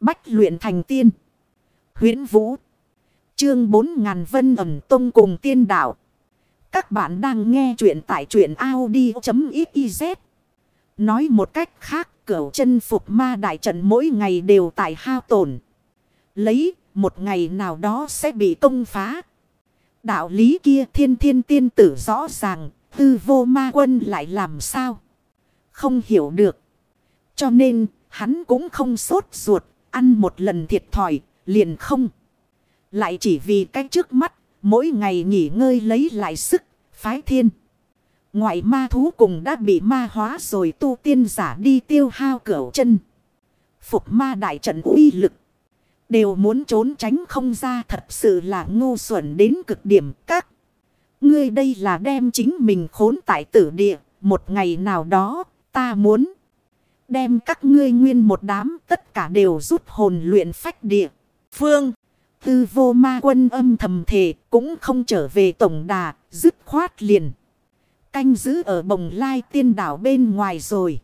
Bách luyện thành tiên. huyễn Vũ. Chương 4000 Vân ẩm tông cùng tiên đạo. Các bạn đang nghe truyện tại truyện Audi.xyz. Nói một cách khác, cửu chân phục ma đại trận mỗi ngày đều tại hao tổn. Lấy, một ngày nào đó sẽ bị công phá. Đạo lý kia thiên thiên tiên tử rõ ràng, tư vô ma quân lại làm sao? Không hiểu được. Cho nên, hắn cũng không sốt ruột, ăn một lần thiệt thòi, liền không. Lại chỉ vì cái trước mắt, mỗi ngày nghỉ ngơi lấy lại sức, phái thiên. Ngoại ma thú cùng đã bị ma hóa rồi tu tiên giả đi tiêu hao cửa chân. Phục ma đại trận uy lực. Đều muốn trốn tránh không ra thật sự là ngu xuẩn đến cực điểm các. Ngươi đây là đem chính mình khốn tại tử địa. Một ngày nào đó ta muốn đem các ngươi nguyên một đám tất cả đều rút hồn luyện phách địa. Phương, tư vô ma quân âm thầm thể cũng không trở về tổng đà, dứt khoát liền. Canh giữ ở bồng lai tiên đảo bên ngoài rồi.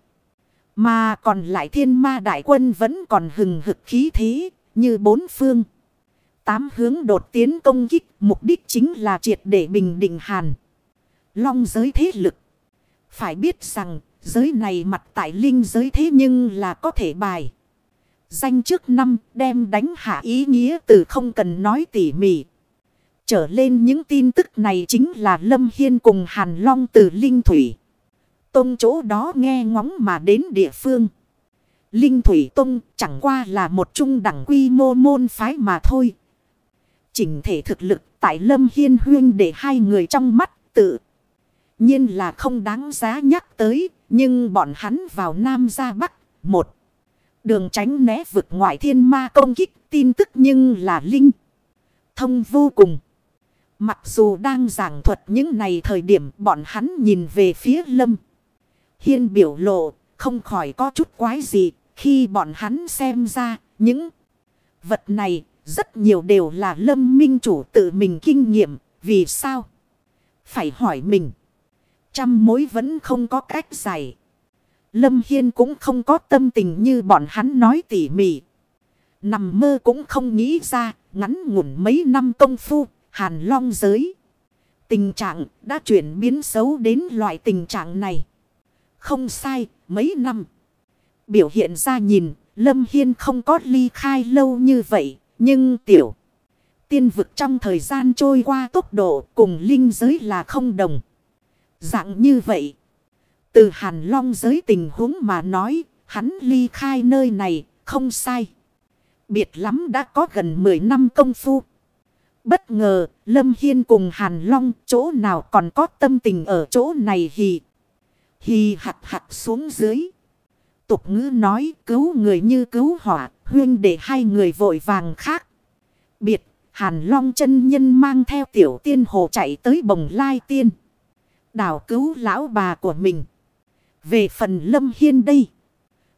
Mà còn lại thiên ma đại quân vẫn còn hừng hực khí thế, như bốn phương. Tám hướng đột tiến công kích, mục đích chính là triệt để bình định hàn. Long giới thế lực. Phải biết rằng, giới này mặt tại linh giới thế nhưng là có thể bài. Danh trước năm đem đánh hạ ý nghĩa từ không cần nói tỉ mỉ. Trở lên những tin tức này chính là Lâm Hiên cùng Hàn Long từ Linh Thủy. Tông chỗ đó nghe ngóng mà đến địa phương. Linh Thủy Tông chẳng qua là một trung đẳng quy mô môn phái mà thôi. Chỉnh thể thực lực tại Lâm Hiên Huyên để hai người trong mắt tự nhiên là không đáng giá nhắc tới. Nhưng bọn hắn vào Nam ra Bắc, một. Đường tránh né vực ngoại thiên ma công kích, tin tức nhưng là linh. Thông vô cùng. Mặc dù đang giảng thuật những này thời điểm bọn hắn nhìn về phía lâm. Hiên biểu lộ, không khỏi có chút quái gì, khi bọn hắn xem ra, những vật này rất nhiều đều là lâm minh chủ tự mình kinh nghiệm. Vì sao? Phải hỏi mình. Trăm mối vẫn không có cách giải. Lâm Hiên cũng không có tâm tình như bọn hắn nói tỉ mỉ. Nằm mơ cũng không nghĩ ra, ngắn ngủn mấy năm công phu, hàn long giới. Tình trạng đã chuyển biến xấu đến loại tình trạng này. Không sai, mấy năm. Biểu hiện ra nhìn, Lâm Hiên không có ly khai lâu như vậy, nhưng tiểu. Tiên vực trong thời gian trôi qua tốc độ cùng linh giới là không đồng. Dạng như vậy. Từ hàn long giới tình huống mà nói, hắn ly khai nơi này, không sai. Biệt lắm đã có gần 10 năm công phu. Bất ngờ, Lâm Hiên cùng Hàn Long chỗ nào còn có tâm tình ở chỗ này hì. Hì hạt hạt xuống dưới. Tục ngữ nói cứu người như cứu hỏa, huyên để hai người vội vàng khác. Biệt, Hàn Long chân nhân mang theo tiểu tiên hồ chạy tới bồng lai tiên. Đảo cứu lão bà của mình. Về phần Lâm Hiên đây.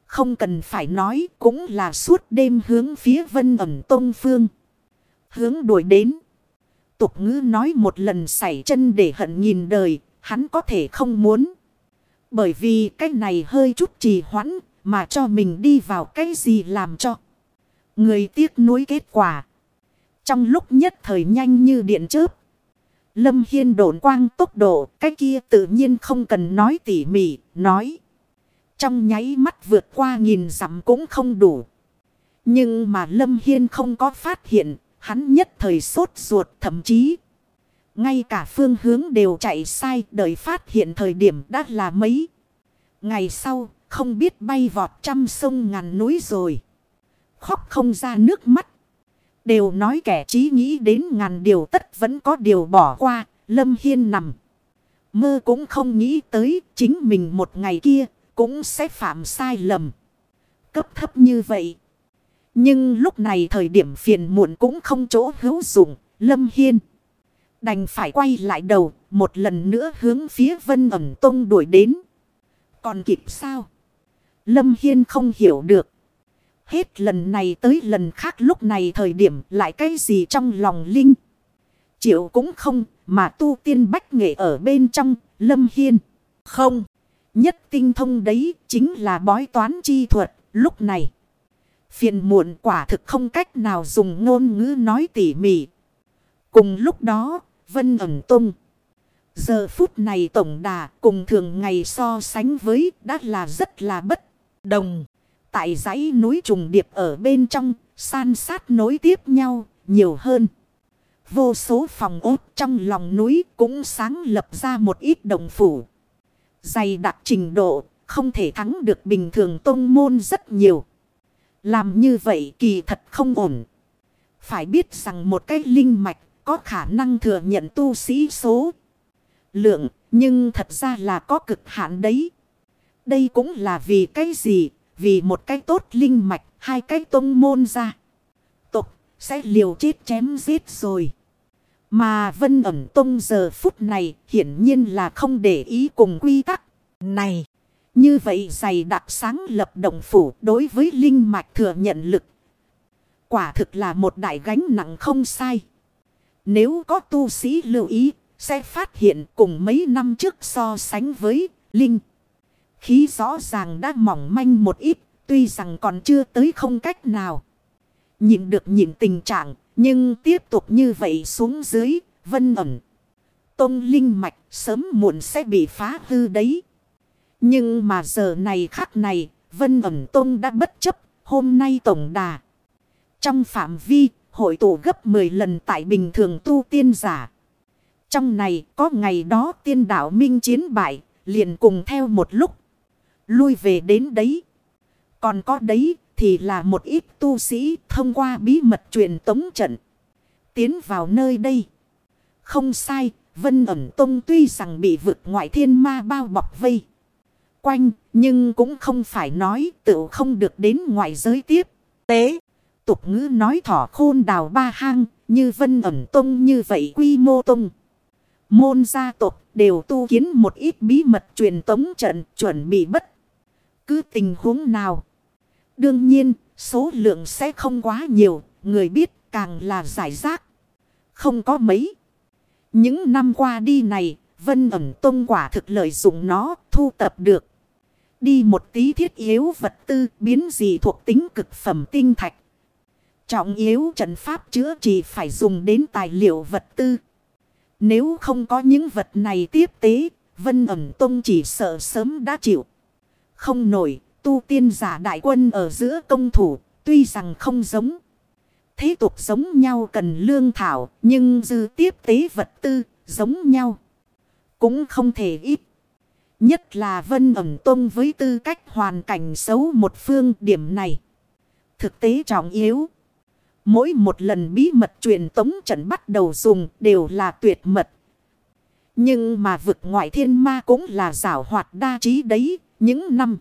Không cần phải nói cũng là suốt đêm hướng phía vân ẩm tông phương. Hướng đuổi đến. Tục ngữ nói một lần xảy chân để hận nhìn đời. Hắn có thể không muốn. Bởi vì cái này hơi chút trì hoãn. Mà cho mình đi vào cái gì làm cho. Người tiếc nuối kết quả. Trong lúc nhất thời nhanh như điện chớp. Lâm Hiên độn quang tốc độ, cái kia tự nhiên không cần nói tỉ mỉ, nói. Trong nháy mắt vượt qua nghìn dặm cũng không đủ. Nhưng mà Lâm Hiên không có phát hiện, hắn nhất thời sốt ruột thậm chí. Ngay cả phương hướng đều chạy sai, đợi phát hiện thời điểm đã là mấy. Ngày sau, không biết bay vọt trăm sông ngàn núi rồi. Khóc không ra nước mắt. Đều nói kẻ trí nghĩ đến ngàn điều tất vẫn có điều bỏ qua, Lâm Hiên nằm. Mơ cũng không nghĩ tới chính mình một ngày kia cũng sẽ phạm sai lầm. Cấp thấp như vậy. Nhưng lúc này thời điểm phiền muộn cũng không chỗ hữu dụng, Lâm Hiên. Đành phải quay lại đầu, một lần nữa hướng phía vân ẩm tông đuổi đến. Còn kịp sao? Lâm Hiên không hiểu được. Hết lần này tới lần khác lúc này thời điểm lại cái gì trong lòng linh. Triệu cũng không mà tu tiên bách nghệ ở bên trong lâm hiên. Không. Nhất tinh thông đấy chính là bói toán chi thuật lúc này. Phiền muộn quả thực không cách nào dùng ngôn ngữ nói tỉ mỉ. Cùng lúc đó, Vân ẩn tung. Giờ phút này tổng đà cùng thường ngày so sánh với đã là rất là bất đồng. Tại dãy núi trùng điệp ở bên trong, san sát nối tiếp nhau, nhiều hơn. Vô số phòng ốt trong lòng núi cũng sáng lập ra một ít đồng phủ. Dày đặc trình độ, không thể thắng được bình thường tông môn rất nhiều. Làm như vậy kỳ thật không ổn. Phải biết rằng một cái linh mạch có khả năng thừa nhận tu sĩ số lượng, nhưng thật ra là có cực hạn đấy. Đây cũng là vì cái gì? Vì một cái tốt linh mạch, hai cái tông môn ra. Tục sẽ liều chết chém giết rồi. Mà vân ẩm tông giờ phút này hiển nhiên là không để ý cùng quy tắc này. Như vậy dày đặc sáng lập động phủ đối với linh mạch thừa nhận lực. Quả thực là một đại gánh nặng không sai. Nếu có tu sĩ lưu ý, sẽ phát hiện cùng mấy năm trước so sánh với linh. Khí rõ ràng đã mỏng manh một ít, tuy rằng còn chưa tới không cách nào. Nhìn được nhìn tình trạng, nhưng tiếp tục như vậy xuống dưới, vân ẩn. Tông linh mạch sớm muộn sẽ bị phá hư đấy. Nhưng mà giờ này khắc này, vân ẩn tông đã bất chấp, hôm nay tổng đà. Trong phạm vi, hội tụ gấp 10 lần tại bình thường tu tiên giả. Trong này có ngày đó tiên đạo minh chiến bại, liền cùng theo một lúc. Lui về đến đấy. Còn có đấy thì là một ít tu sĩ thông qua bí mật truyền tống trận. Tiến vào nơi đây. Không sai, Vân ẩn tông tuy rằng bị vực ngoại thiên ma bao bọc vây. Quanh, nhưng cũng không phải nói tự không được đến ngoại giới tiếp. Tế, tục ngữ nói thỏ khôn đào ba hang, như Vân ẩn tông như vậy quy mô tông. Môn gia tộc đều tu kiến một ít bí mật truyền tống trận chuẩn bị bất. Cứ tình huống nào. Đương nhiên, số lượng sẽ không quá nhiều, người biết càng là giải rác. Không có mấy. Những năm qua đi này, Vân ẩm tông quả thực lợi dụng nó, thu tập được. Đi một tí thiết yếu vật tư, biến gì thuộc tính cực phẩm tinh thạch. Trọng yếu trận pháp chữa chỉ phải dùng đến tài liệu vật tư. Nếu không có những vật này tiếp tế, Vân ẩm tông chỉ sợ sớm đã chịu. Không nổi, tu tiên giả đại quân ở giữa công thủ, tuy rằng không giống. Thế tục giống nhau cần lương thảo, nhưng dư tiếp tế vật tư, giống nhau. Cũng không thể ít. Nhất là vân ẩm tông với tư cách hoàn cảnh xấu một phương điểm này. Thực tế trọng yếu. Mỗi một lần bí mật truyền tống trận bắt đầu dùng đều là tuyệt mật. Nhưng mà vực ngoại thiên ma cũng là giảo hoạt đa trí đấy. Những năm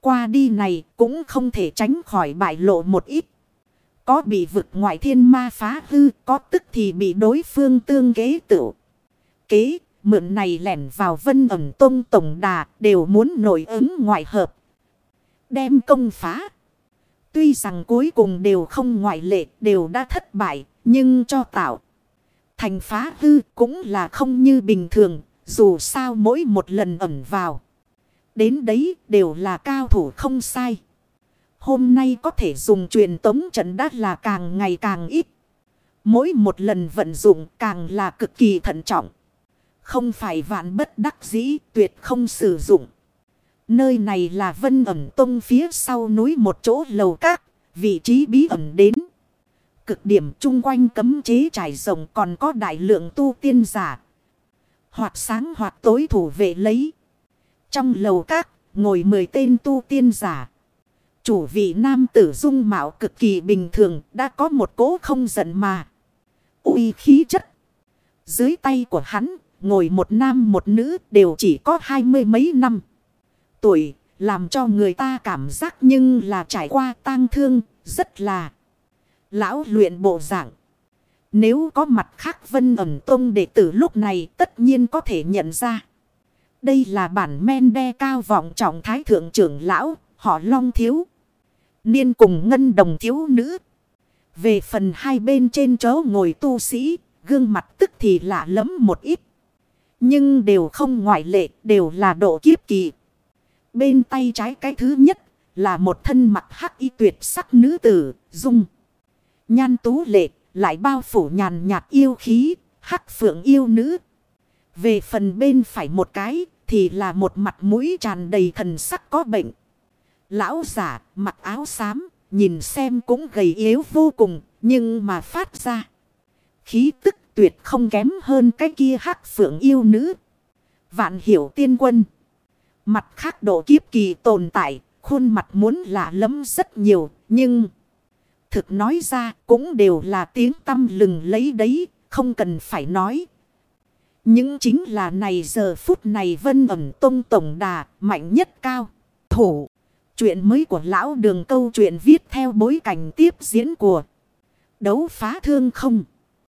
qua đi này cũng không thể tránh khỏi bại lộ một ít. Có bị vực ngoại thiên ma phá hư, có tức thì bị đối phương tương kế tự. Kế, mượn này lẻn vào vân ẩm tông tổng đà, đều muốn nổi ứng ngoại hợp. Đem công phá. Tuy rằng cuối cùng đều không ngoại lệ, đều đã thất bại, nhưng cho tạo. Thành phá hư cũng là không như bình thường, dù sao mỗi một lần ẩn vào. Đến đấy đều là cao thủ không sai. Hôm nay có thể dùng truyền tống trận đắt là càng ngày càng ít. Mỗi một lần vận dụng càng là cực kỳ thận trọng. Không phải vạn bất đắc dĩ, tuyệt không sử dụng. Nơi này là vân ẩm tông phía sau núi một chỗ lầu các. Vị trí bí ẩn đến. Cực điểm chung quanh cấm chế trải rộng còn có đại lượng tu tiên giả. Hoặc sáng hoặc tối thủ vệ lấy. Trong lầu các, ngồi mười tên tu tiên giả. Chủ vị nam tử dung mạo cực kỳ bình thường, đã có một cố không giận mà. uy khí chất. Dưới tay của hắn, ngồi một nam một nữ đều chỉ có hai mươi mấy năm. Tuổi, làm cho người ta cảm giác nhưng là trải qua tang thương, rất là lão luyện bộ dạng. Nếu có mặt khác vân ẩm tông đệ tử lúc này tất nhiên có thể nhận ra. Đây là bản men đe cao vọng trọng thái thượng trưởng lão, họ long thiếu. Niên cùng ngân đồng thiếu nữ. Về phần hai bên trên chỗ ngồi tu sĩ, gương mặt tức thì lạ lẫm một ít. Nhưng đều không ngoại lệ, đều là độ kiếp kỳ. Bên tay trái cái thứ nhất, là một thân mặt hắc y tuyệt sắc nữ tử, dung. Nhan tú lệ, lại bao phủ nhàn nhạt yêu khí, hắc phượng yêu nữ. Về phần bên phải một cái, thì là một mặt mũi tràn đầy thần sắc có bệnh. Lão giả, mặc áo xám, nhìn xem cũng gầy yếu vô cùng, nhưng mà phát ra. Khí tức tuyệt không kém hơn cái kia hắc phượng yêu nữ. Vạn hiểu tiên quân. Mặt khác độ kiếp kỳ tồn tại, khuôn mặt muốn lạ lẫm rất nhiều, nhưng... Thực nói ra cũng đều là tiếng tâm lừng lấy đấy, không cần phải nói. Những chính là này giờ phút này vân ẩm tông tổng đà, mạnh nhất cao, thủ. Chuyện mới của lão đường câu chuyện viết theo bối cảnh tiếp diễn của đấu phá thương không.